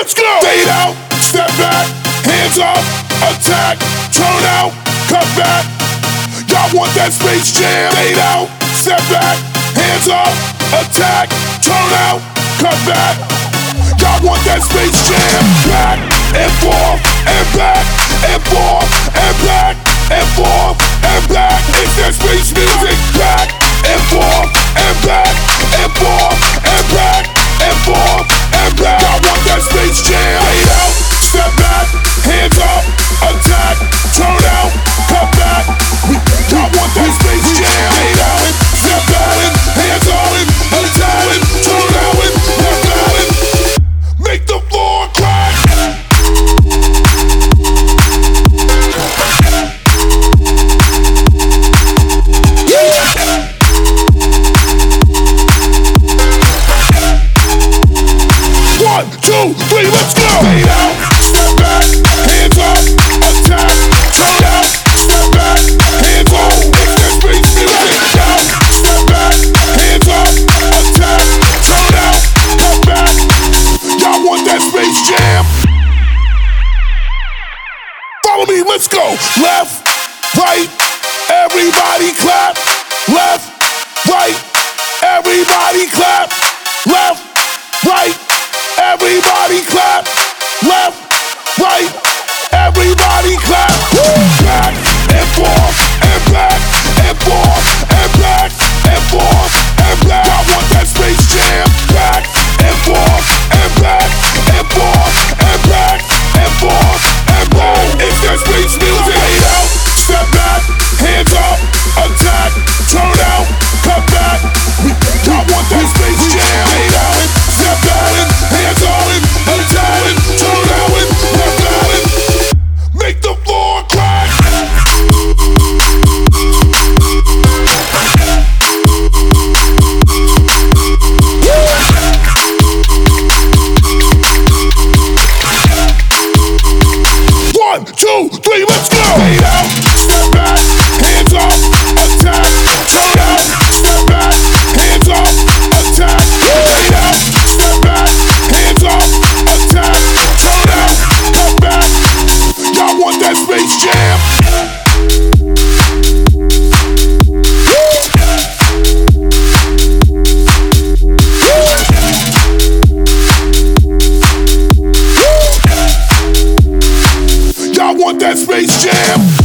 Let's go! Fade out, step back, hands up, attack, turn out, cut back. Y'all want that space jam? Fade out, step back, hands up, attack, turn out, cut back. Y'all want that space jam? Back and forth and back and forth and back and forth and back. let's go. Left, right, everybody clap. Left, right, everybody clap. Left, right, everybody clap. Left, right, everybody clap. Back and forth. two, three, let's go! Fade out. Space Jam.